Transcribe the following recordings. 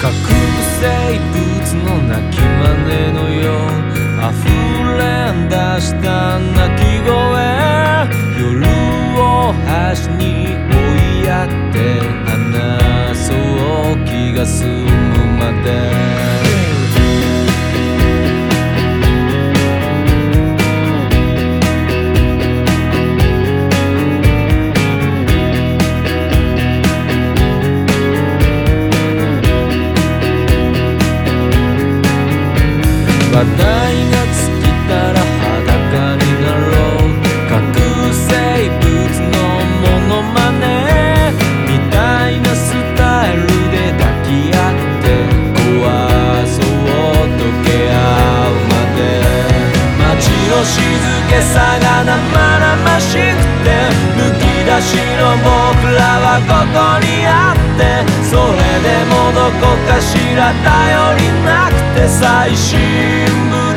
核生物の鳴き真似のよう。溢れ出した鳴き声。夜を橋に追いやって話そう。気が済むまで。話題が尽きたら裸になろう核生物のモノマネみたいなスタイルで抱き合って壊そう溶け合うまで街の静けさが生々しくてむき出しの僕らはここにあってそれでもどこかしら頼りなくて最新聞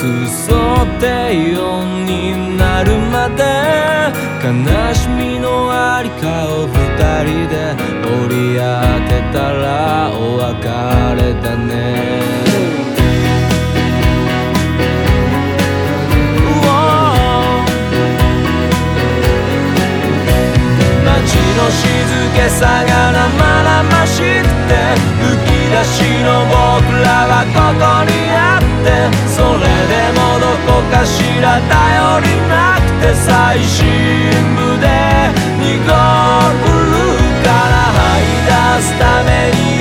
通奏低音になるまで悲しみのありかを二人で折り当てたらお別れだね。街の静けさが生々しくて吹き出しの僕らはここにら頼りなくて最深部で濁るから吐い出すために